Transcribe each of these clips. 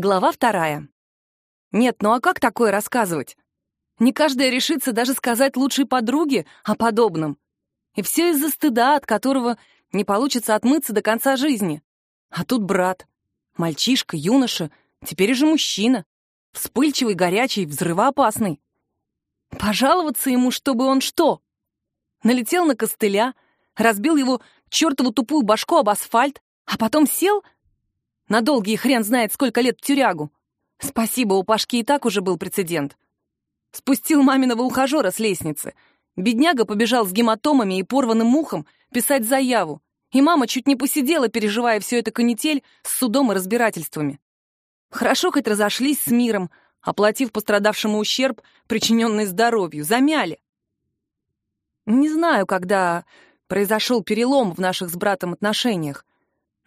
Глава вторая. Нет, ну а как такое рассказывать? Не каждая решится даже сказать лучшей подруге о подобном. И все из-за стыда, от которого не получится отмыться до конца жизни. А тут брат. Мальчишка, юноша, теперь же мужчина. Вспыльчивый, горячий, взрывоопасный. Пожаловаться ему, чтобы он что? Налетел на костыля, разбил его чертову тупую башку об асфальт, а потом сел на долгий хрен знает сколько лет тюрягу. Спасибо, у Пашки и так уже был прецедент. Спустил маминого ухажера с лестницы. Бедняга побежал с гематомами и порванным ухом писать заяву. И мама чуть не посидела, переживая все это канитель с судом и разбирательствами. Хорошо хоть разошлись с миром, оплатив пострадавшему ущерб, причиненный здоровью, замяли. Не знаю, когда произошел перелом в наших с братом отношениях,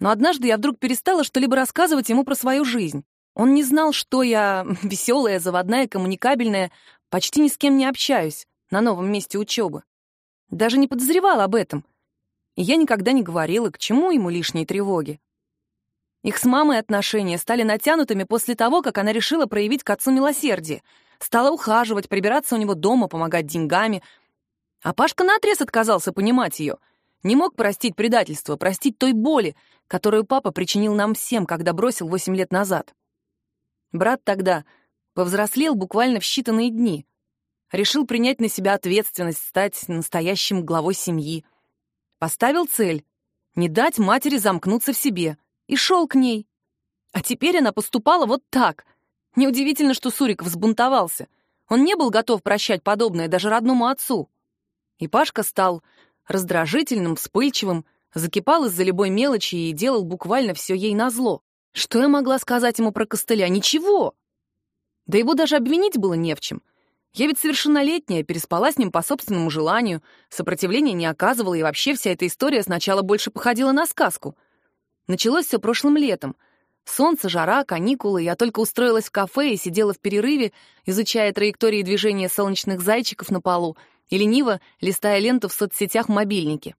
но однажды я вдруг перестала что-либо рассказывать ему про свою жизнь. Он не знал, что я веселая, заводная, коммуникабельная, почти ни с кем не общаюсь на новом месте учебы. Даже не подозревал об этом. И я никогда не говорила, к чему ему лишние тревоги. Их с мамой отношения стали натянутыми после того, как она решила проявить к отцу милосердие. Стала ухаживать, прибираться у него дома, помогать деньгами. А Пашка наотрез отказался понимать ее. Не мог простить предательство, простить той боли, которую папа причинил нам всем, когда бросил восемь лет назад. Брат тогда повзрослел буквально в считанные дни. Решил принять на себя ответственность, стать настоящим главой семьи. Поставил цель — не дать матери замкнуться в себе, и шел к ней. А теперь она поступала вот так. Неудивительно, что Сурик взбунтовался. Он не был готов прощать подобное даже родному отцу. И Пашка стал раздражительным, вспыльчивым, закипал из-за любой мелочи и делал буквально все ей назло. Что я могла сказать ему про костыля? Ничего! Да его даже обвинить было не в чем. Я ведь совершеннолетняя, переспала с ним по собственному желанию, сопротивления не оказывала, и вообще вся эта история сначала больше походила на сказку. Началось все прошлым летом. Солнце, жара, каникулы, я только устроилась в кафе и сидела в перерыве, изучая траектории движения солнечных зайчиков на полу и лениво листая ленту в соцсетях в мобильнике.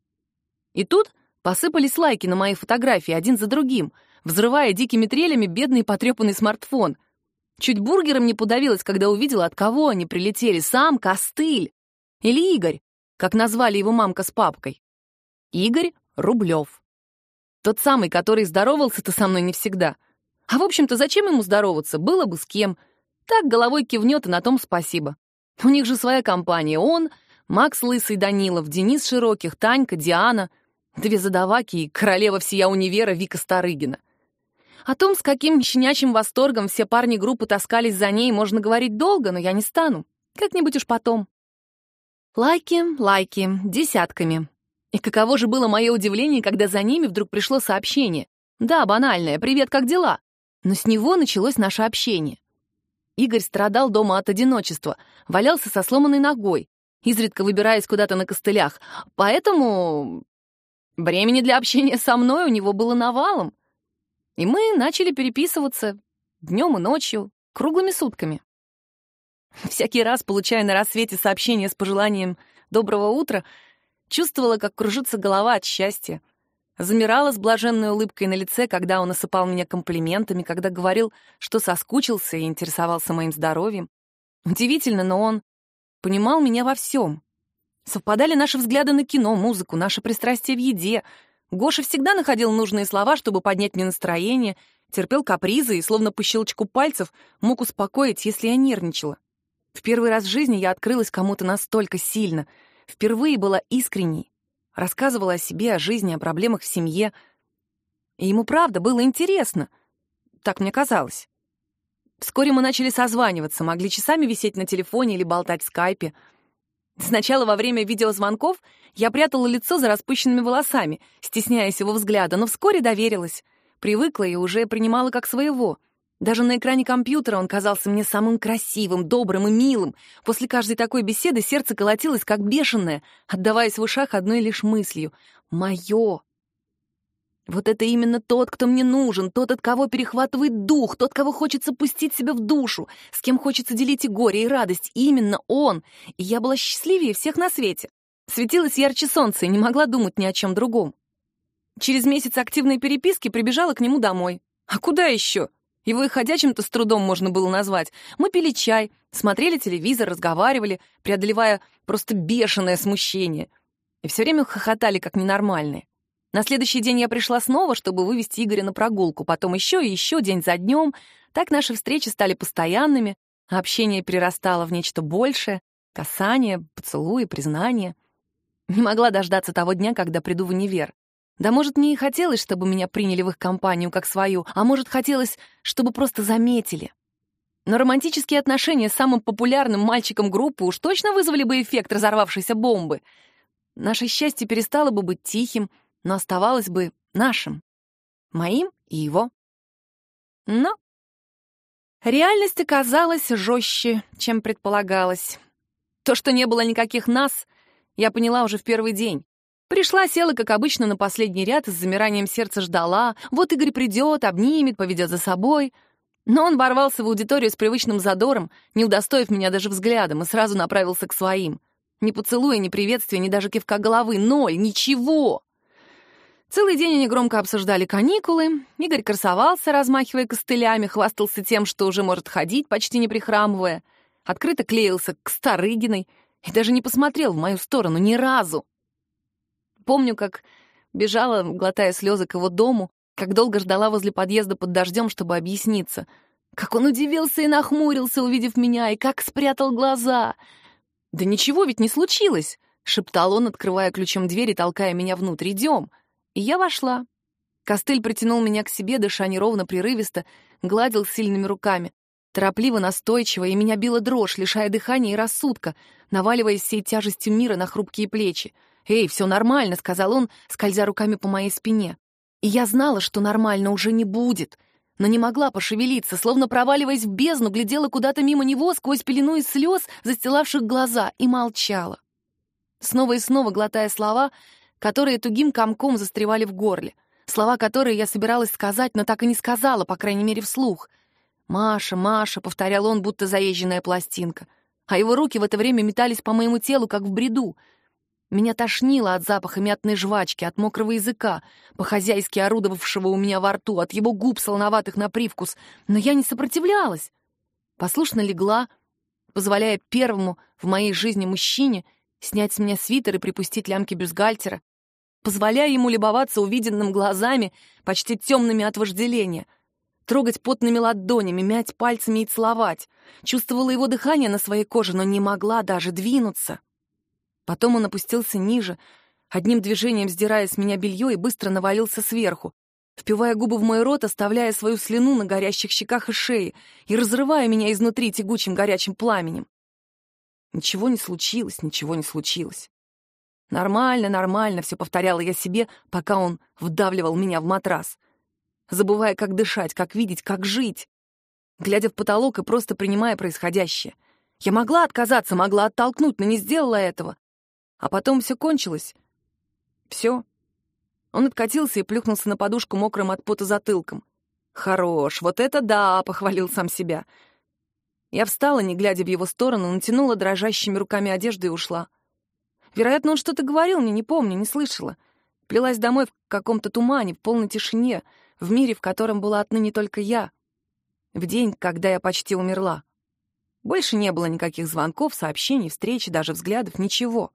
И тут Посыпались лайки на мои фотографии один за другим, взрывая дикими трелями бедный потрепанный смартфон. Чуть бургером не подавилась, когда увидела, от кого они прилетели. Сам Костыль. Или Игорь, как назвали его мамка с папкой. Игорь Рублев. Тот самый, который здоровался-то со мной не всегда. А в общем-то, зачем ему здороваться? Было бы с кем. Так головой кивнет, и на том спасибо. У них же своя компания. Он, Макс Лысый Данилов, Денис Широких, Танька, Диана — Две задаваки и королева всея универа Вика Старыгина. О том, с каким щенячьим восторгом все парни группы таскались за ней, можно говорить долго, но я не стану. Как-нибудь уж потом. Лайки, лайки, десятками. И каково же было мое удивление, когда за ними вдруг пришло сообщение. Да, банальное, привет, как дела? Но с него началось наше общение. Игорь страдал дома от одиночества, валялся со сломанной ногой, изредка выбираясь куда-то на костылях. Поэтому Времени для общения со мной у него было навалом. И мы начали переписываться днем и ночью, круглыми сутками. Всякий раз, получая на рассвете сообщение с пожеланием «доброго утра», чувствовала, как кружится голова от счастья. Замирала с блаженной улыбкой на лице, когда он осыпал меня комплиментами, когда говорил, что соскучился и интересовался моим здоровьем. Удивительно, но он понимал меня во всем. Совпадали наши взгляды на кино, музыку, наше пристрастие в еде. Гоша всегда находил нужные слова, чтобы поднять мне настроение, терпел капризы и, словно по щелчку пальцев, мог успокоить, если я нервничала. В первый раз в жизни я открылась кому-то настолько сильно, впервые была искренней, рассказывала о себе, о жизни, о проблемах в семье. И ему правда было интересно. Так мне казалось. Вскоре мы начали созваниваться, могли часами висеть на телефоне или болтать в скайпе — Сначала во время видеозвонков я прятала лицо за распущенными волосами, стесняясь его взгляда, но вскоре доверилась. Привыкла и уже принимала как своего. Даже на экране компьютера он казался мне самым красивым, добрым и милым. После каждой такой беседы сердце колотилось как бешеное, отдаваясь в ушах одной лишь мыслью — «Моё!». Вот это именно тот, кто мне нужен, тот, от кого перехватывает дух, тот, кого хочется пустить себя в душу, с кем хочется делить и горе, и радость. Именно он. И я была счастливее всех на свете. Светилось ярче солнца и не могла думать ни о чем другом. Через месяц активной переписки прибежала к нему домой. А куда еще? Его и ходячим-то с трудом можно было назвать. Мы пили чай, смотрели телевизор, разговаривали, преодолевая просто бешеное смущение. И все время хохотали, как ненормальные. На следующий день я пришла снова, чтобы вывести Игоря на прогулку, потом еще и еще день за днем. Так наши встречи стали постоянными, общение перерастало в нечто большее — касание, поцелуи, признание. Не могла дождаться того дня, когда приду в универ. Да, может, мне и хотелось, чтобы меня приняли в их компанию как свою, а может, хотелось, чтобы просто заметили. Но романтические отношения с самым популярным мальчиком группы уж точно вызвали бы эффект разорвавшейся бомбы. Наше счастье перестало бы быть тихим, но оставалось бы нашим, моим и его. Но реальность оказалась жестче, чем предполагалось. То, что не было никаких нас, я поняла уже в первый день. Пришла, села, как обычно, на последний ряд, с замиранием сердца ждала. Вот Игорь придет, обнимет, поведет за собой. Но он ворвался в аудиторию с привычным задором, не удостоив меня даже взглядом, и сразу направился к своим. Ни поцелуя, ни приветствия, ни даже кивка головы. Ноль, ничего. Целый день они громко обсуждали каникулы. Игорь красовался, размахивая костылями, хвастался тем, что уже может ходить, почти не прихрамывая. Открыто клеился к Старыгиной и даже не посмотрел в мою сторону ни разу. Помню, как бежала, глотая слезы к его дому, как долго ждала возле подъезда под дождем, чтобы объясниться. Как он удивился и нахмурился, увидев меня, и как спрятал глаза. «Да ничего ведь не случилось!» — шептал он, открывая ключом дверь и толкая меня внутрь. «Идем!» И я вошла. Костыль притянул меня к себе, дыша неровно, прерывисто, гладил сильными руками. Торопливо, настойчиво, и меня била дрожь, лишая дыхания и рассудка, наваливаясь всей тяжестью мира на хрупкие плечи. «Эй, все нормально», — сказал он, скользя руками по моей спине. И я знала, что нормально уже не будет, но не могла пошевелиться, словно проваливаясь в бездну, глядела куда-то мимо него сквозь пелену из слез, застилавших глаза, и молчала. Снова и снова глотая слова, которые тугим комком застревали в горле. Слова, которые я собиралась сказать, но так и не сказала, по крайней мере, вслух. «Маша, Маша», — повторял он, будто заезженная пластинка. А его руки в это время метались по моему телу, как в бреду. Меня тошнило от запаха мятной жвачки, от мокрого языка, по-хозяйски орудовавшего у меня во рту, от его губ солоноватых на привкус. Но я не сопротивлялась. Послушно легла, позволяя первому в моей жизни мужчине снять с меня свитер и припустить лямки бюстгальтера, позволяя ему любоваться увиденным глазами, почти темными от вожделения, трогать потными ладонями, мять пальцами и целовать. Чувствовала его дыхание на своей коже, но не могла даже двинуться. Потом он опустился ниже, одним движением сдирая с меня белье и быстро навалился сверху, впивая губы в мой рот, оставляя свою слюну на горящих щеках и шее и разрывая меня изнутри тягучим горячим пламенем. Ничего не случилось, ничего не случилось. Нормально, нормально, все повторяла я себе, пока он вдавливал меня в матрас. Забывая, как дышать, как видеть, как жить. Глядя в потолок и просто принимая происходящее. Я могла отказаться, могла оттолкнуть, но не сделала этого. А потом все кончилось. Все. Он откатился и плюхнулся на подушку мокрым от пота затылком. «Хорош, вот это да!» — похвалил сам себя. Я встала, не глядя в его сторону, натянула дрожащими руками одежду и ушла. Вероятно, он что-то говорил мне, не помню, не слышала. Плелась домой в каком-то тумане, в полной тишине, в мире, в котором была отныне только я. В день, когда я почти умерла. Больше не было никаких звонков, сообщений, встреч, даже взглядов, ничего.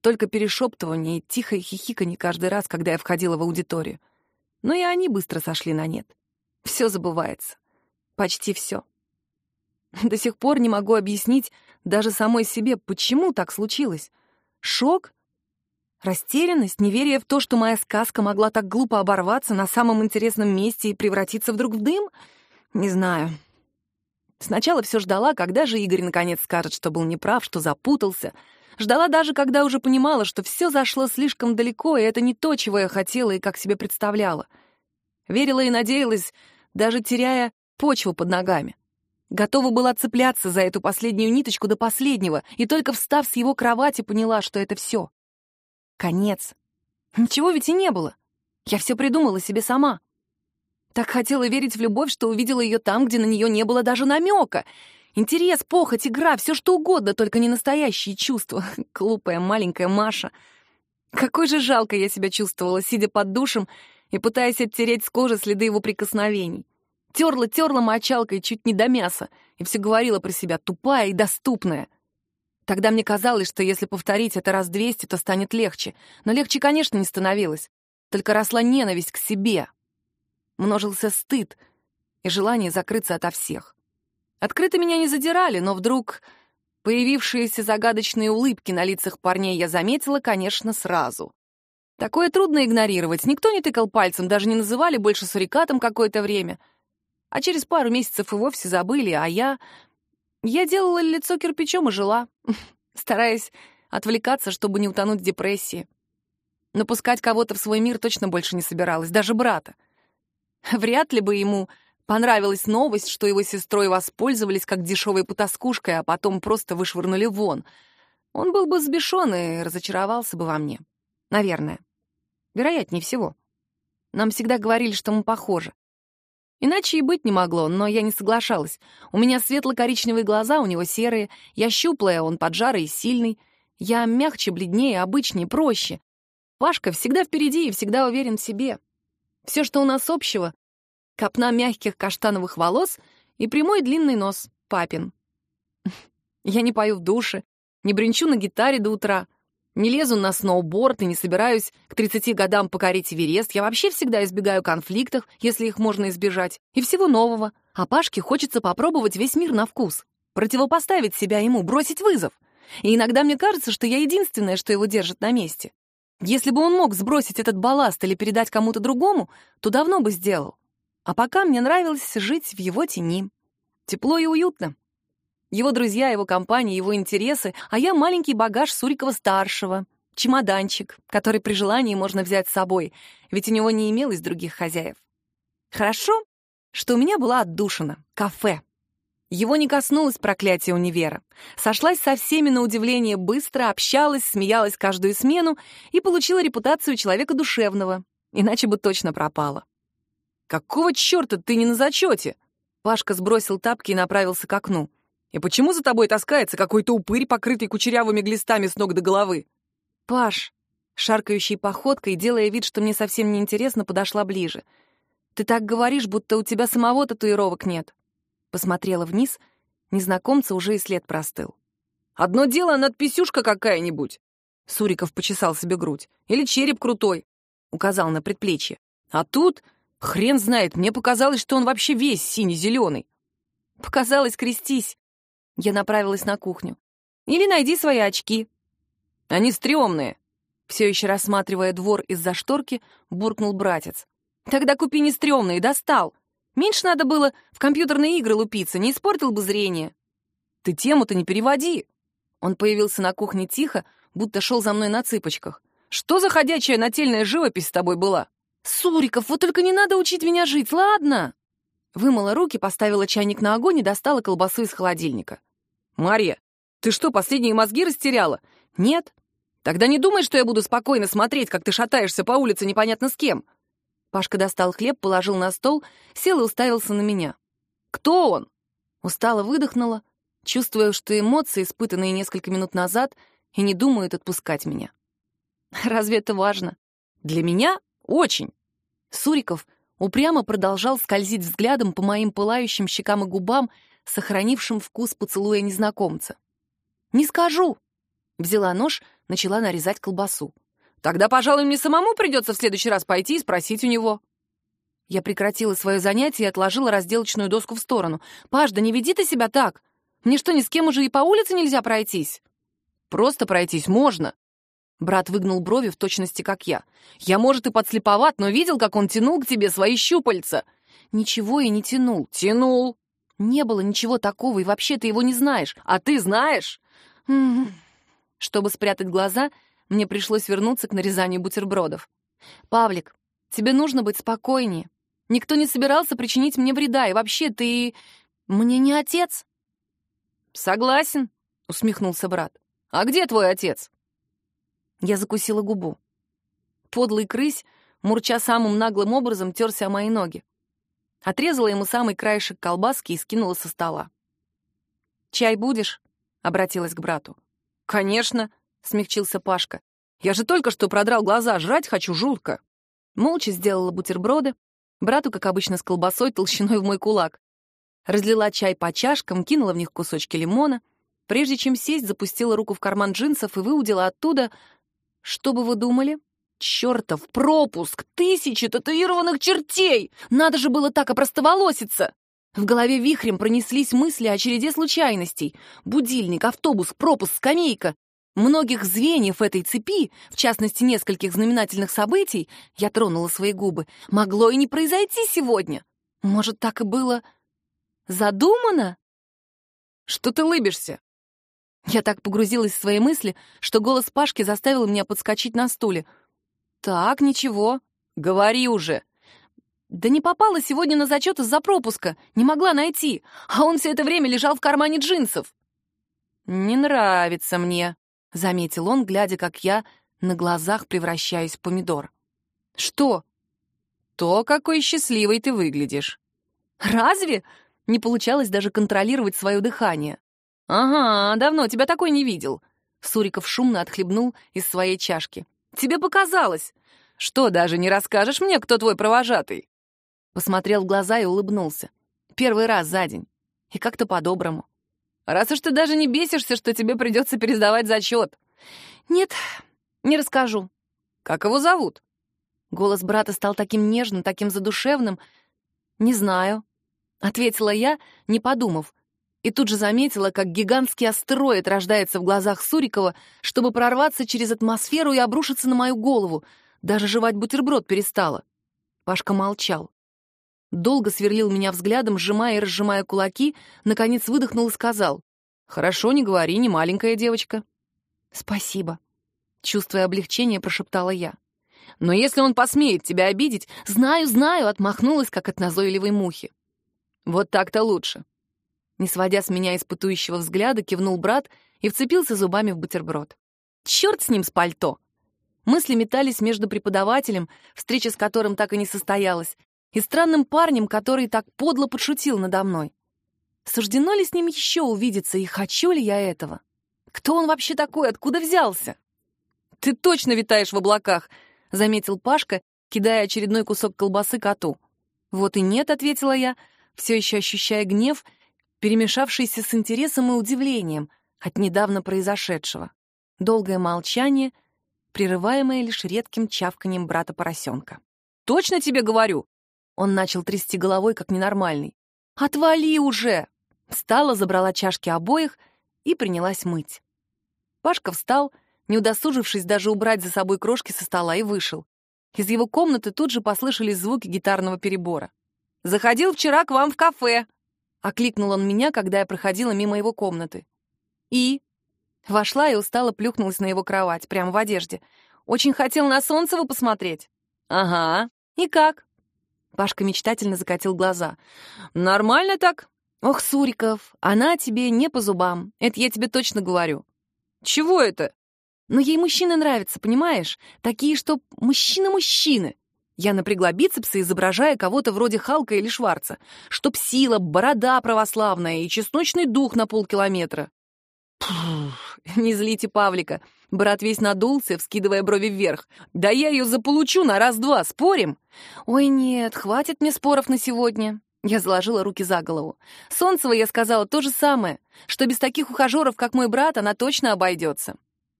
Только перешептывание и тихое хихиканье каждый раз, когда я входила в аудиторию. Но и они быстро сошли на нет. Все забывается. Почти все. До сих пор не могу объяснить даже самой себе, почему так случилось. Шок? Растерянность, неверие в то, что моя сказка могла так глупо оборваться на самом интересном месте и превратиться вдруг в дым? Не знаю. Сначала все ждала, когда же Игорь наконец скажет, что был неправ, что запутался. Ждала даже, когда уже понимала, что все зашло слишком далеко, и это не то, чего я хотела и как себе представляла. Верила и надеялась, даже теряя почву под ногами. Готова была цепляться за эту последнюю ниточку до последнего, и только встав с его кровати, поняла, что это все. Конец. Ничего ведь и не было. Я все придумала себе сама. Так хотела верить в любовь, что увидела ее там, где на нее не было даже намека. Интерес, похоть, игра, все что угодно, только не настоящие чувства. Глупая маленькая Маша. Какой же жалко я себя чувствовала, сидя под душем и пытаясь оттереть с кожи следы его прикосновений. Терла, терла мочалкой чуть не до мяса и все говорила про себя тупая и доступная. Тогда мне казалось, что если повторить это раз двести, то станет легче. Но легче, конечно, не становилось. Только росла ненависть к себе. Множился стыд и желание закрыться ото всех. Открыто меня не задирали, но вдруг появившиеся загадочные улыбки на лицах парней я заметила, конечно, сразу. Такое трудно игнорировать. Никто не тыкал пальцем, даже не называли больше сурикатом какое-то время. А через пару месяцев и вовсе забыли, а я... Я делала лицо кирпичом и жила, стараясь отвлекаться, чтобы не утонуть в депрессии. Напускать кого-то в свой мир точно больше не собиралась, даже брата. Вряд ли бы ему понравилась новость, что его сестрой воспользовались как дешевой потаскушкой, а потом просто вышвырнули вон. Он был бы сбешен и разочаровался бы во мне. Наверное. Вероятнее всего. Нам всегда говорили, что мы похожи. Иначе и быть не могло, но я не соглашалась. У меня светло-коричневые глаза, у него серые. Я щуплая, он поджарый и сильный. Я мягче, бледнее, обычнее, проще. Пашка всегда впереди и всегда уверен в себе. Все, что у нас общего — копна мягких каштановых волос и прямой длинный нос, папин. Я не пою в душе, не бренчу на гитаре до утра — не лезу на сноуборд и не собираюсь к 30 годам покорить Эверест. Я вообще всегда избегаю конфликтов, если их можно избежать, и всего нового. А Пашке хочется попробовать весь мир на вкус. Противопоставить себя ему, бросить вызов. И иногда мне кажется, что я единственная, что его держит на месте. Если бы он мог сбросить этот балласт или передать кому-то другому, то давно бы сделал. А пока мне нравилось жить в его тени. Тепло и уютно. Его друзья, его компания, его интересы, а я маленький багаж Сурикова-старшего, чемоданчик, который при желании можно взять с собой, ведь у него не имелось других хозяев. Хорошо, что у меня была отдушина, кафе. Его не коснулось проклятия универа. Сошлась со всеми на удивление быстро, общалась, смеялась каждую смену и получила репутацию человека душевного, иначе бы точно пропала. «Какого черта ты не на зачете?» Пашка сбросил тапки и направился к окну. И почему за тобой таскается какой-то упырь, покрытый кучерявыми глистами с ног до головы? Паш, шаркающей походкой, делая вид, что мне совсем неинтересно, подошла ближе. Ты так говоришь, будто у тебя самого татуировок нет. Посмотрела вниз, незнакомца уже и след простыл. Одно дело надписюшка какая-нибудь. Суриков почесал себе грудь. Или череп крутой. Указал на предплечье. А тут, хрен знает, мне показалось, что он вообще весь синий-зеленый. Показалось, крестись. Я направилась на кухню. «Или найди свои очки». «Они стрёмные», — все еще рассматривая двор из-за шторки, буркнул братец. «Тогда купи не стрёмные, достал. Меньше надо было в компьютерные игры лупиться, не испортил бы зрение». «Ты тему-то не переводи». Он появился на кухне тихо, будто шел за мной на цыпочках. «Что за ходячая нательная живопись с тобой была?» «Суриков, вот только не надо учить меня жить, ладно?» Вымыла руки, поставила чайник на огонь и достала колбасу из холодильника. «Марья, ты что, последние мозги растеряла?» «Нет». «Тогда не думай, что я буду спокойно смотреть, как ты шатаешься по улице непонятно с кем». Пашка достал хлеб, положил на стол, сел и уставился на меня. «Кто он?» Устало выдохнула, чувствуя, что эмоции, испытанные несколько минут назад, и не думают отпускать меня. «Разве это важно?» «Для меня — очень». Суриков упрямо продолжал скользить взглядом по моим пылающим щекам и губам, сохранившим вкус поцелуя незнакомца. «Не скажу!» Взяла нож, начала нарезать колбасу. «Тогда, пожалуй, мне самому придется в следующий раз пойти и спросить у него». Я прекратила свое занятие и отложила разделочную доску в сторону. «Паш, да не веди ты себя так! Мне что, ни с кем уже и по улице нельзя пройтись?» «Просто пройтись можно. Брат выгнул брови в точности, как я. «Я, может, и подслеповат, но видел, как он тянул к тебе свои щупальца?» «Ничего и не тянул». «Тянул». «Не было ничего такого, и вообще ты его не знаешь. А ты знаешь?» Чтобы спрятать глаза, мне пришлось вернуться к нарезанию бутербродов. «Павлик, тебе нужно быть спокойнее. Никто не собирался причинить мне вреда, и вообще ты... мне не отец». «Согласен», — усмехнулся брат. «А где твой отец?» Я закусила губу. Подлый крысь, мурча самым наглым образом, терся о мои ноги. Отрезала ему самый краешек колбаски и скинула со стола. «Чай будешь?» — обратилась к брату. «Конечно», — смягчился Пашка. «Я же только что продрал глаза, жрать хочу жутко». Молча сделала бутерброды, Брату, как обычно, с колбасой толщиной в мой кулак. Разлила чай по чашкам, кинула в них кусочки лимона. Прежде чем сесть, запустила руку в карман джинсов и выудила оттуда... Что бы вы думали? Чертов пропуск! Тысячи татуированных чертей! Надо же было так опростоволоситься! В голове вихрем пронеслись мысли о череде случайностей. Будильник, автобус, пропуск, скамейка. Многих звеньев этой цепи, в частности, нескольких знаменательных событий, я тронула свои губы, могло и не произойти сегодня. Может, так и было задумано? Что ты лыбишься? Я так погрузилась в свои мысли, что голос Пашки заставил меня подскочить на стуле. «Так, ничего. Говори уже». «Да не попала сегодня на зачет из-за пропуска. Не могла найти. А он все это время лежал в кармане джинсов». «Не нравится мне», — заметил он, глядя, как я на глазах превращаюсь в помидор. «Что?» «То, какой счастливой ты выглядишь». «Разве?» Не получалось даже контролировать свое дыхание. «Ага, давно тебя такой не видел». Суриков шумно отхлебнул из своей чашки. «Тебе показалось. Что, даже не расскажешь мне, кто твой провожатый?» Посмотрел в глаза и улыбнулся. Первый раз за день. И как-то по-доброму. «Раз уж ты даже не бесишься, что тебе придется пересдавать зачет». «Нет, не расскажу». «Как его зовут?» Голос брата стал таким нежным, таким задушевным. «Не знаю», — ответила я, не подумав, и тут же заметила, как гигантский астероид рождается в глазах Сурикова, чтобы прорваться через атмосферу и обрушиться на мою голову. Даже жевать бутерброд перестала. Пашка молчал. Долго сверлил меня взглядом, сжимая и разжимая кулаки, наконец выдохнул и сказал. «Хорошо, не говори, не маленькая девочка». «Спасибо», — чувствуя облегчение, прошептала я. «Но если он посмеет тебя обидеть...» «Знаю, знаю», — отмахнулась, как от назойливой мухи. «Вот так-то лучше. Не сводя с меня испытующего взгляда, кивнул брат и вцепился зубами в бутерброд. Черт с ним, с пальто! Мысли метались между преподавателем, встреча с которым так и не состоялась, и странным парнем, который так подло подшутил надо мной. Суждено ли с ним еще увидеться, и хочу ли я этого? Кто он вообще такой, откуда взялся? «Ты точно витаешь в облаках», — заметил Пашка, кидая очередной кусок колбасы коту. «Вот и нет», — ответила я, все еще ощущая гнев перемешавшийся с интересом и удивлением от недавно произошедшего. Долгое молчание, прерываемое лишь редким чавканием брата-поросенка. «Точно тебе говорю!» Он начал трясти головой, как ненормальный. «Отвали уже!» Встала, забрала чашки обоих и принялась мыть. Пашка встал, не удосужившись даже убрать за собой крошки со стола, и вышел. Из его комнаты тут же послышались звуки гитарного перебора. «Заходил вчера к вам в кафе», Окликнул он меня, когда я проходила мимо его комнаты. «И?» Вошла и устало плюхнулась на его кровать, прямо в одежде. «Очень хотел на Солнцева посмотреть». «Ага. И как?» Пашка мечтательно закатил глаза. «Нормально так?» «Ох, Суриков, она тебе не по зубам. Это я тебе точно говорю». «Чего это?» «Но ей мужчины нравятся, понимаешь? Такие, что мужчины-мужчины. Я напрягла бицепсы, изображая кого-то вроде Халка или Шварца, чтоб сила, борода православная и чесночный дух на полкилометра. Пфф, не злите Павлика. Брат весь надулся, вскидывая брови вверх. Да я ее заполучу на раз-два, спорим? Ой, нет, хватит мне споров на сегодня. Я заложила руки за голову. Солнцева я сказала то же самое, что без таких ухажеров, как мой брат, она точно обойдется.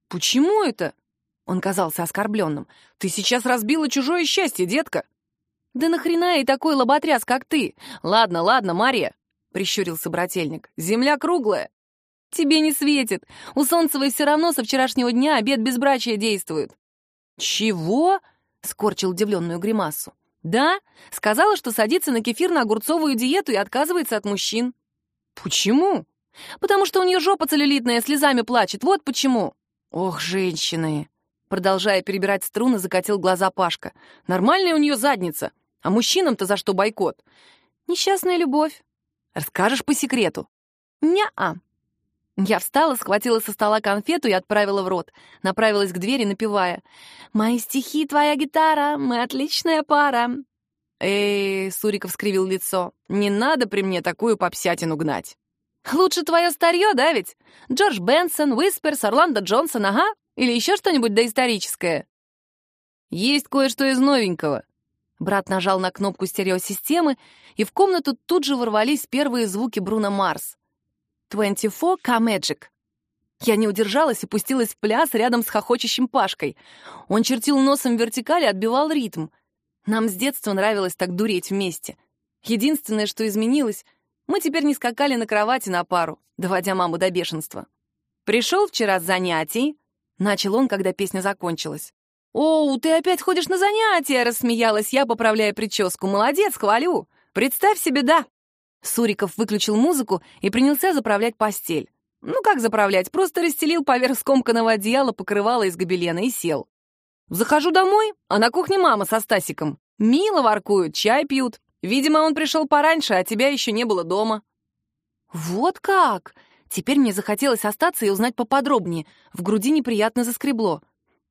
Почему это? Он казался оскорбленным. «Ты сейчас разбила чужое счастье, детка!» «Да нахрена и такой лоботряс, как ты? Ладно, ладно, Мария!» — прищурился брательник. «Земля круглая!» «Тебе не светит! У Солнцевой все равно со вчерашнего дня обед безбрачия действует!» «Чего?» — скорчил удивленную гримасу. «Да, сказала, что садится на кефирно-огурцовую диету и отказывается от мужчин». «Почему?» «Потому что у нее жопа целлюлитная, слезами плачет, вот почему». «Ох, женщины!» Продолжая перебирать струны, закатил глаза Пашка. «Нормальная у нее задница. А мужчинам-то за что бойкот?» «Несчастная любовь. Расскажешь по секрету?» «Не-а». Я встала, схватила со стола конфету и отправила в рот. Направилась к двери, напевая. «Мои стихи, твоя гитара, мы отличная пара». «Эй», — Суриков скривил лицо, — «не надо при мне такую попсятину гнать». «Лучше твое старье, да ведь? Джордж Бенсон, Уисперс, Орландо Джонсон, ага. Или еще что-нибудь доисторическое?» «Есть кое-что из новенького». Брат нажал на кнопку стереосистемы, и в комнату тут же ворвались первые звуки Бруно Марс. «24 K Magic». Я не удержалась и пустилась в пляс рядом с хохочущим Пашкой. Он чертил носом вертикали, отбивал ритм. Нам с детства нравилось так дуреть вместе. Единственное, что изменилось, мы теперь не скакали на кровати на пару, доводя маму до бешенства. «Пришел вчера с занятий», — начал он, когда песня закончилась. «Оу, ты опять ходишь на занятия!» — рассмеялась я, поправляя прическу. «Молодец, хвалю! Представь себе, да!» Суриков выключил музыку и принялся заправлять постель. Ну как заправлять? Просто расстелил поверх скомканного одеяла покрывало из гобелена и сел. Захожу домой, а на кухне мама со Стасиком. Мило воркуют, чай пьют. Видимо, он пришел пораньше, а тебя еще не было дома. Вот как! Теперь мне захотелось остаться и узнать поподробнее. В груди неприятно заскребло.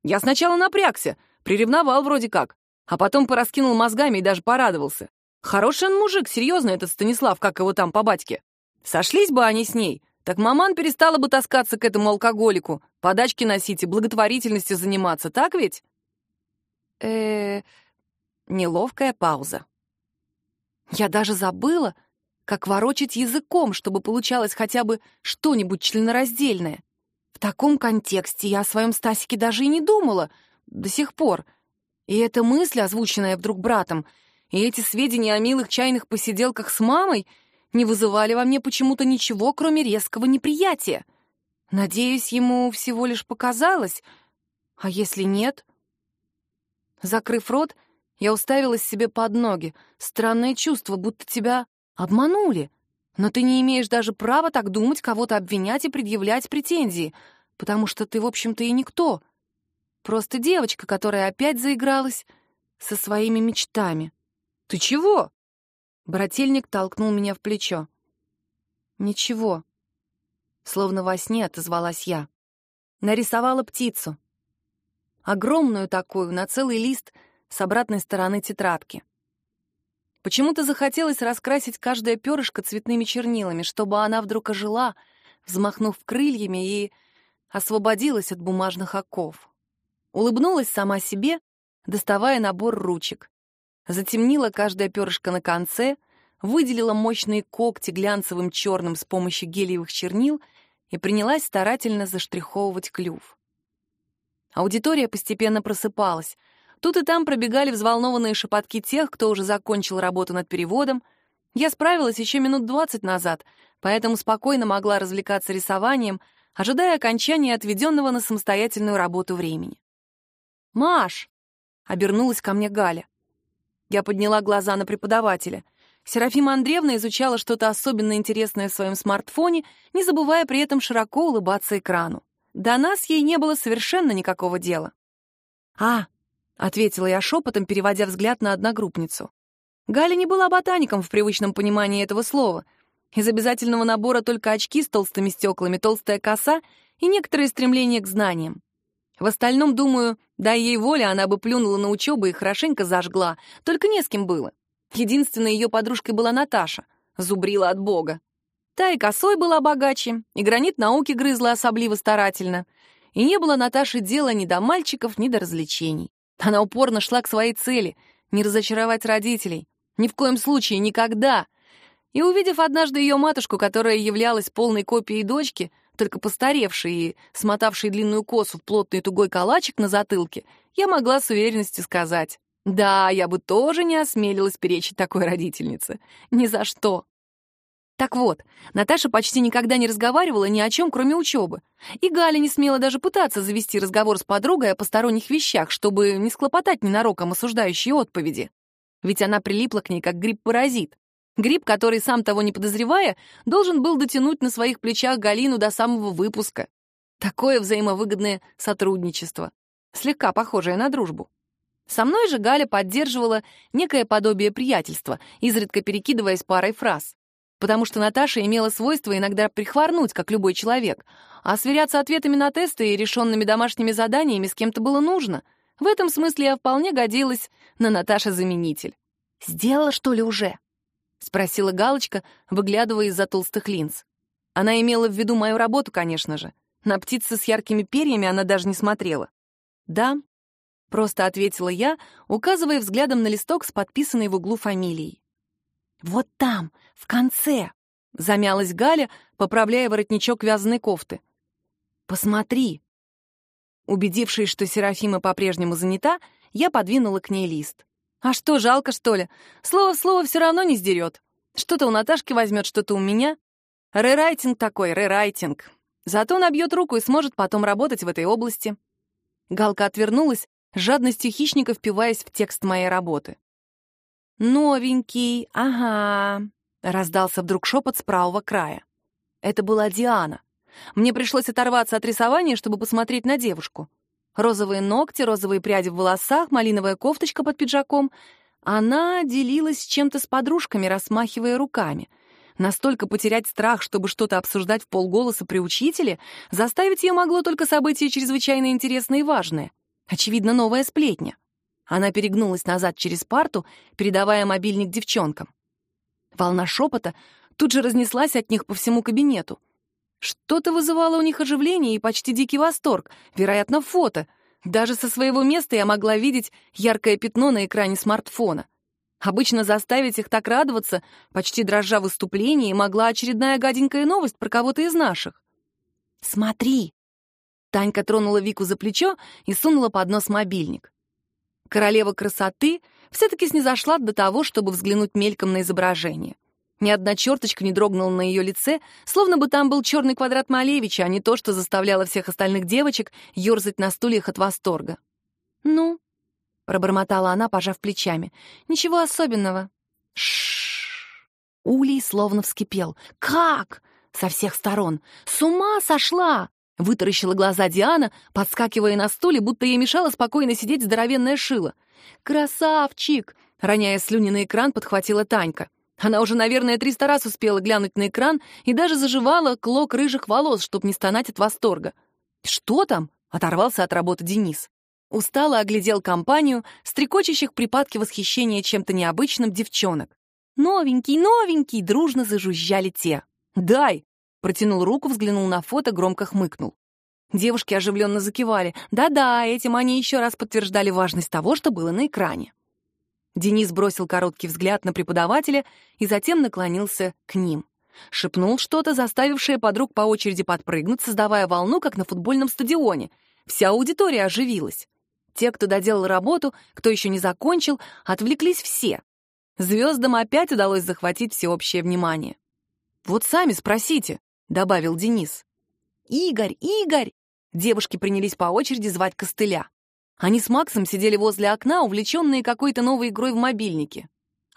Я сначала напрягся, приревновал вроде как, а потом пораскинул мозгами и даже порадовался. Хороший он мужик, серьезно этот Станислав, как его там по батьке. Сошлись бы они с ней, так маман перестала бы таскаться к этому алкоголику, подачки носить и благотворительностью заниматься, так ведь? э Неловкая пауза. Я даже забыла, как ворочать языком, чтобы получалось хотя бы что-нибудь членораздельное. В таком контексте я о своем Стасике даже и не думала до сих пор. И эта мысль, озвученная вдруг братом, и эти сведения о милых чайных посиделках с мамой не вызывали во мне почему-то ничего, кроме резкого неприятия. Надеюсь, ему всего лишь показалось. А если нет? Закрыв рот, я уставилась себе под ноги. Странное чувство, будто тебя обманули. Но ты не имеешь даже права так думать, кого-то обвинять и предъявлять претензии, потому что ты, в общем-то, и никто. Просто девочка, которая опять заигралась со своими мечтами. «Ты чего?» Брательник толкнул меня в плечо. «Ничего». Словно во сне отозвалась я. Нарисовала птицу. Огромную такую, на целый лист с обратной стороны тетрадки. Почему-то захотелось раскрасить каждое перышко цветными чернилами, чтобы она вдруг ожила, взмахнув крыльями и освободилась от бумажных оков. Улыбнулась сама себе, доставая набор ручек. Затемнила каждое перышко на конце, выделила мощные когти глянцевым черным с помощью гелиевых чернил и принялась старательно заштриховывать клюв. Аудитория постепенно просыпалась — Тут и там пробегали взволнованные шепотки тех, кто уже закончил работу над переводом. Я справилась еще минут двадцать назад, поэтому спокойно могла развлекаться рисованием, ожидая окончания отведенного на самостоятельную работу времени. «Маш!» — обернулась ко мне Галя. Я подняла глаза на преподавателя. Серафима Андреевна изучала что-то особенно интересное в своем смартфоне, не забывая при этом широко улыбаться экрану. До нас ей не было совершенно никакого дела. «А, ответила я шепотом, переводя взгляд на одногруппницу. Галя не была ботаником в привычном понимании этого слова. Из обязательного набора только очки с толстыми стеклами, толстая коса и некоторые стремления к знаниям. В остальном, думаю, дай ей воля, она бы плюнула на учебу и хорошенько зажгла, только не с кем было. Единственной ее подружкой была Наташа, зубрила от бога. Та и косой была богаче, и гранит науки грызла особливо старательно. И не было Наташе дела ни до мальчиков, ни до развлечений. Она упорно шла к своей цели — не разочаровать родителей. Ни в коем случае, никогда. И увидев однажды ее матушку, которая являлась полной копией дочки, только постаревшей и смотавшей длинную косу в плотный тугой калачик на затылке, я могла с уверенностью сказать, да, я бы тоже не осмелилась перечить такой родительнице. Ни за что. Так вот, Наташа почти никогда не разговаривала ни о чем, кроме учебы. И Галя не смела даже пытаться завести разговор с подругой о посторонних вещах, чтобы не склопотать ненароком осуждающие отповеди. Ведь она прилипла к ней как гриб-паразит. Гриб, который, сам того не подозревая, должен был дотянуть на своих плечах Галину до самого выпуска. Такое взаимовыгодное сотрудничество, слегка похожее на дружбу. Со мной же Галя поддерживала некое подобие приятельства, изредка перекидываясь парой фраз потому что Наташа имела свойство иногда прихворнуть, как любой человек, а сверяться ответами на тесты и решенными домашними заданиями с кем-то было нужно. В этом смысле я вполне годилась на Наташа-заменитель. «Сделала, что ли, уже?» — спросила Галочка, выглядывая из-за толстых линз. Она имела в виду мою работу, конечно же. На птицы с яркими перьями она даже не смотрела. «Да, просто ответила я, указывая взглядом на листок с подписанной в углу фамилией. «Вот там, в конце!» — замялась Галя, поправляя воротничок вязаной кофты. «Посмотри!» Убедившись, что Серафима по-прежнему занята, я подвинула к ней лист. «А что, жалко, что ли? Слово в слово все равно не сдерет. Что-то у Наташки возьмет, что-то у меня. Рерайтинг такой, рерайтинг. Зато набьет руку и сможет потом работать в этой области». Галка отвернулась, жадностью хищника впиваясь в текст моей работы. «Новенький, ага», — раздался вдруг шепот с правого края. Это была Диана. Мне пришлось оторваться от рисования, чтобы посмотреть на девушку. Розовые ногти, розовые пряди в волосах, малиновая кофточка под пиджаком. Она делилась чем-то с подружками, расмахивая руками. Настолько потерять страх, чтобы что-то обсуждать в полголоса при учителе, заставить ее могло только событие чрезвычайно интересное и важное. Очевидно, новая сплетня. Она перегнулась назад через парту, передавая мобильник девчонкам. Волна шепота тут же разнеслась от них по всему кабинету. Что-то вызывало у них оживление и почти дикий восторг, вероятно, фото. Даже со своего места я могла видеть яркое пятно на экране смартфона. Обычно заставить их так радоваться, почти дрожа в выступлении, могла очередная гаденькая новость про кого-то из наших. «Смотри!» Танька тронула Вику за плечо и сунула под нос мобильник. Королева красоты все-таки снизошла до того, чтобы взглянуть мельком на изображение. Ни одна черточка не дрогнула на ее лице, словно бы там был черный квадрат Малевича, а не то, что заставляло всех остальных девочек ерзать на стульях от восторга. «Ну?» — пробормотала она, пожав плечами. «Ничего особенного». Шш. Улей словно вскипел. «Как?» Со всех сторон. «С ума сошла!» Вытаращила глаза Диана, подскакивая на стуле, будто ей мешало спокойно сидеть здоровенная шила. «Красавчик!» — роняя слюни на экран, подхватила Танька. Она уже, наверное, триста раз успела глянуть на экран и даже заживала клок рыжих волос, чтобы не стонать от восторга. «Что там?» — оторвался от работы Денис. Устало оглядел компанию, стрекочущих припадки восхищения чем-то необычным девчонок. «Новенький, новенький!» — дружно зажужжали те. «Дай!» Протянул руку, взглянул на фото, громко хмыкнул. Девушки оживленно закивали. Да-да, этим они еще раз подтверждали важность того, что было на экране. Денис бросил короткий взгляд на преподавателя и затем наклонился к ним. Шепнул что-то, заставившее подруг по очереди подпрыгнуть, создавая волну, как на футбольном стадионе. Вся аудитория оживилась. Те, кто доделал работу, кто еще не закончил, отвлеклись все. Звездам опять удалось захватить всеобщее внимание. «Вот сами спросите», добавил Денис. «Игорь! Игорь!» Девушки принялись по очереди звать костыля. Они с Максом сидели возле окна, увлеченные какой-то новой игрой в мобильнике.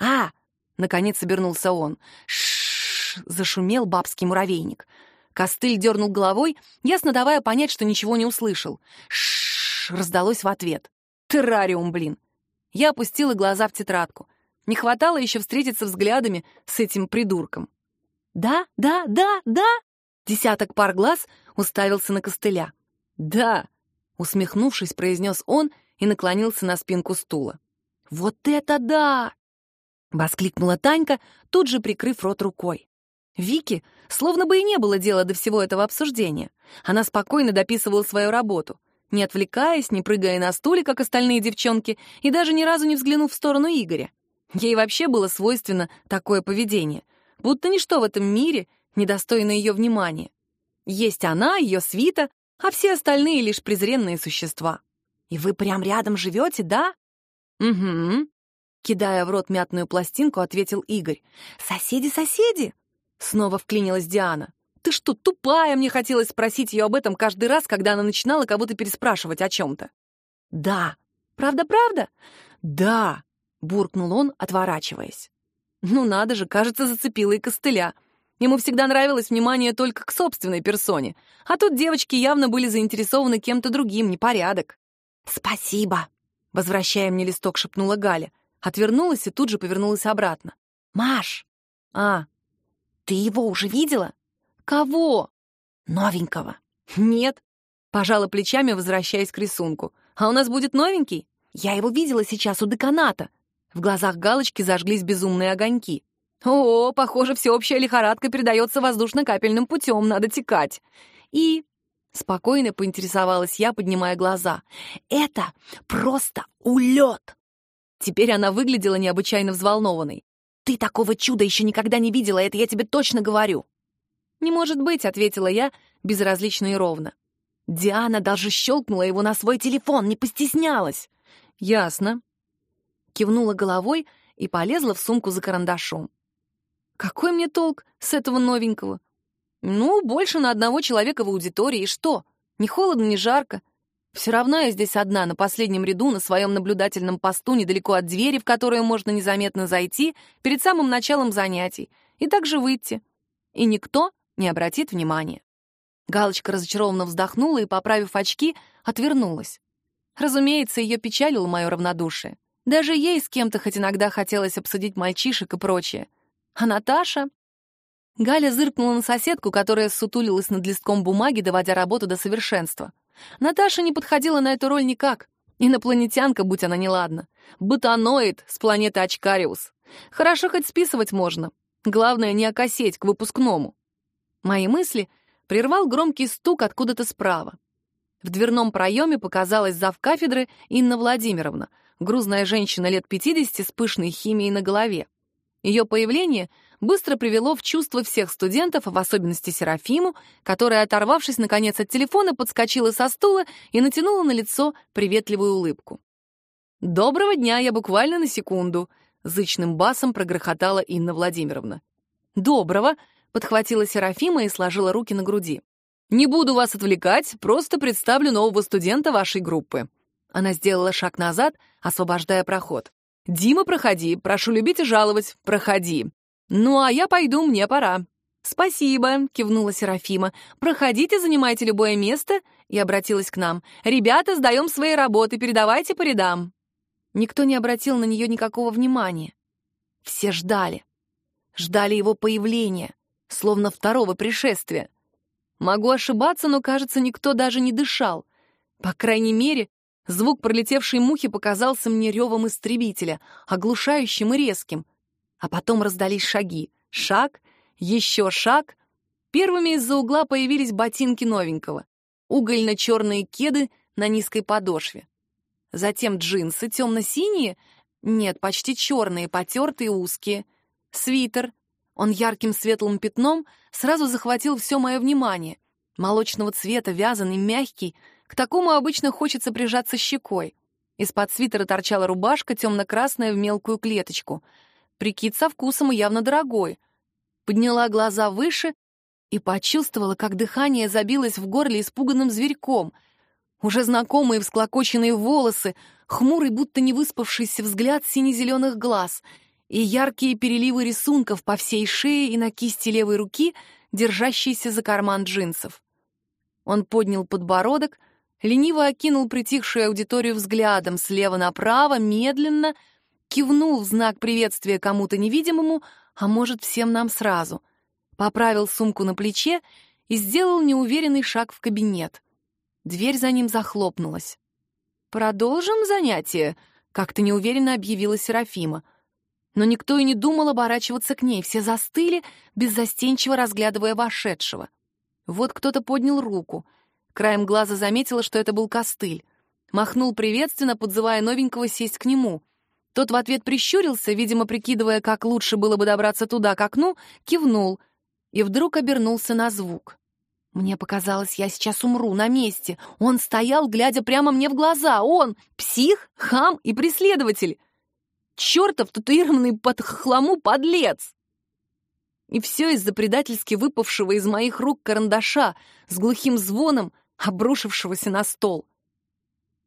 «А!» — наконец обернулся он. «Ш-ш-ш!» — зашумел бабский муравейник. Костыль дернул головой, ясно давая понять, что ничего не услышал. «Ш-ш-ш!» — раздалось в ответ. «Террариум, блин!» Я опустила глаза в тетрадку. Не хватало еще встретиться взглядами с этим придурком. «Да, да, да, да!» Десяток пар глаз уставился на костыля. «Да!» — усмехнувшись, произнес он и наклонился на спинку стула. «Вот это да!» — воскликнула Танька, тут же прикрыв рот рукой. Вики словно бы и не было дела до всего этого обсуждения. Она спокойно дописывала свою работу, не отвлекаясь, не прыгая на стуле, как остальные девчонки, и даже ни разу не взглянув в сторону Игоря. Ей вообще было свойственно такое поведение — будто ничто в этом мире недостойно ее внимания. Есть она, ее свита, а все остальные лишь презренные существа. И вы прям рядом живете, да? Угу. Кидая в рот мятную пластинку, ответил Игорь. Соседи, соседи! Снова вклинилась Диана. Ты что, тупая? Мне хотелось спросить ее об этом каждый раз, когда она начинала кого-то переспрашивать о чем-то. Да. Правда-правда? Да, буркнул он, отворачиваясь. Ну надо же, кажется, зацепила и костыля. Ему всегда нравилось внимание только к собственной персоне, а тут девочки явно были заинтересованы кем-то другим, непорядок. «Спасибо», — возвращая мне листок, шепнула Галя. Отвернулась и тут же повернулась обратно. «Маш!» «А, ты его уже видела?» «Кого?» «Новенького». «Нет», — пожала плечами, возвращаясь к рисунку. «А у нас будет новенький?» «Я его видела сейчас у деканата. В глазах галочки зажглись безумные огоньки. «О, похоже, всеобщая лихорадка передается воздушно-капельным путем, надо текать». И Спокойно поинтересовалась я, поднимая глаза. «Это просто улет!» Теперь она выглядела необычайно взволнованной. «Ты такого чуда еще никогда не видела, это я тебе точно говорю!» «Не может быть», — ответила я, безразлично и ровно. Диана даже щелкнула его на свой телефон, не постеснялась. «Ясно». Кивнула головой и полезла в сумку за карандашом. «Какой мне толк с этого новенького? Ну, больше на одного человека в аудитории, и что? Не холодно, не жарко. Все равно я здесь одна, на последнем ряду, на своем наблюдательном посту, недалеко от двери, в которую можно незаметно зайти, перед самым началом занятий, и также выйти. И никто не обратит внимания. Галочка разочарованно вздохнула и, поправив очки, отвернулась. Разумеется, ее печалило мое равнодушие. Даже ей с кем-то хоть иногда хотелось обсудить мальчишек и прочее. А Наташа... Галя зыркнула на соседку, которая сутулилась над листком бумаги, доводя работу до совершенства. Наташа не подходила на эту роль никак. Инопланетянка, будь она неладна. Бутаноид с планеты Очкариус. Хорошо хоть списывать можно. Главное, не окосеть к выпускному. Мои мысли прервал громкий стук откуда-то справа. В дверном проеме показалась зав кафедры Инна Владимировна, грузная женщина лет 50 с пышной химией на голове. Ее появление быстро привело в чувство всех студентов, в особенности Серафиму, которая, оторвавшись, наконец, от телефона, подскочила со стула и натянула на лицо приветливую улыбку. «Доброго дня, я буквально на секунду», — зычным басом прогрохотала Инна Владимировна. «Доброго», — подхватила Серафима и сложила руки на груди. «Не буду вас отвлекать, просто представлю нового студента вашей группы». Она сделала шаг назад, освобождая проход. «Дима, проходи, прошу любить и жаловать, проходи. Ну, а я пойду, мне пора». «Спасибо», — кивнула Серафима. «Проходите, занимайте любое место», — и обратилась к нам. «Ребята, сдаем свои работы, передавайте по рядам». Никто не обратил на нее никакого внимания. Все ждали. Ждали его появления, словно второго пришествия. Могу ошибаться, но, кажется, никто даже не дышал. По крайней мере, Звук пролетевшей мухи показался мне ревом истребителя, оглушающим и резким. А потом раздались шаги. Шаг, еще шаг. Первыми из-за угла появились ботинки новенького. Угольно-черные кеды на низкой подошве. Затем джинсы, темно-синие, нет, почти черные, потертые, узкие. Свитер. Он ярким светлым пятном сразу захватил все мое внимание. Молочного цвета, вязаный, мягкий — к такому обычно хочется прижаться щекой. Из-под свитера торчала рубашка, темно-красная в мелкую клеточку. Прикид со вкусом и явно дорогой. Подняла глаза выше и почувствовала, как дыхание забилось в горле испуганным зверьком. Уже знакомые всклокоченные волосы, хмурый, будто не выспавшийся взгляд сине-зеленых глаз и яркие переливы рисунков по всей шее и на кисти левой руки, держащиеся за карман джинсов. Он поднял подбородок — лениво окинул притихшую аудиторию взглядом слева направо, медленно, кивнул в знак приветствия кому-то невидимому, а может, всем нам сразу, поправил сумку на плече и сделал неуверенный шаг в кабинет. Дверь за ним захлопнулась. «Продолжим занятие», — как-то неуверенно объявила Серафима. Но никто и не думал оборачиваться к ней, все застыли, беззастенчиво разглядывая вошедшего. Вот кто-то поднял руку — Краем глаза заметила, что это был костыль. Махнул приветственно, подзывая новенького сесть к нему. Тот в ответ прищурился, видимо, прикидывая, как лучше было бы добраться туда, к окну, кивнул и вдруг обернулся на звук. Мне показалось, я сейчас умру на месте. Он стоял, глядя прямо мне в глаза. Он — псих, хам и преследователь. Чертов татуированный под хламу подлец! И все из-за предательски выпавшего из моих рук карандаша с глухим звоном, обрушившегося на стол.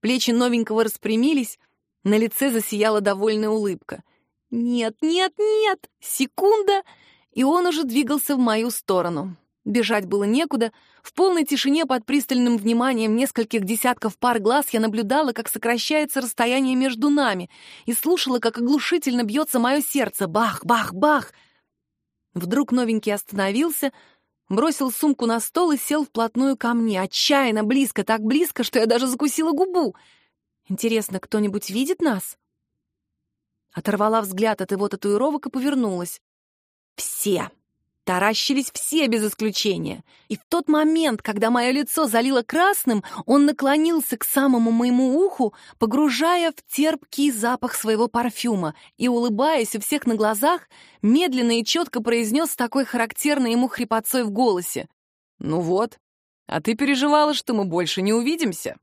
Плечи новенького распрямились, на лице засияла довольная улыбка. «Нет, нет, нет!» Секунда, и он уже двигался в мою сторону. Бежать было некуда. В полной тишине под пристальным вниманием нескольких десятков пар глаз я наблюдала, как сокращается расстояние между нами, и слушала, как оглушительно бьется мое сердце. Бах, бах, бах! Вдруг новенький остановился, бросил сумку на стол и сел вплотную ко мне, отчаянно близко, так близко, что я даже закусила губу. Интересно, кто-нибудь видит нас? Оторвала взгляд от его татуировок и повернулась. Все. Таращились все без исключения. И в тот момент, когда мое лицо залило красным, он наклонился к самому моему уху, погружая в терпкий запах своего парфюма и, улыбаясь у всех на глазах, медленно и четко произнес с такой характерной ему хрипотцой в голосе. «Ну вот, а ты переживала, что мы больше не увидимся?»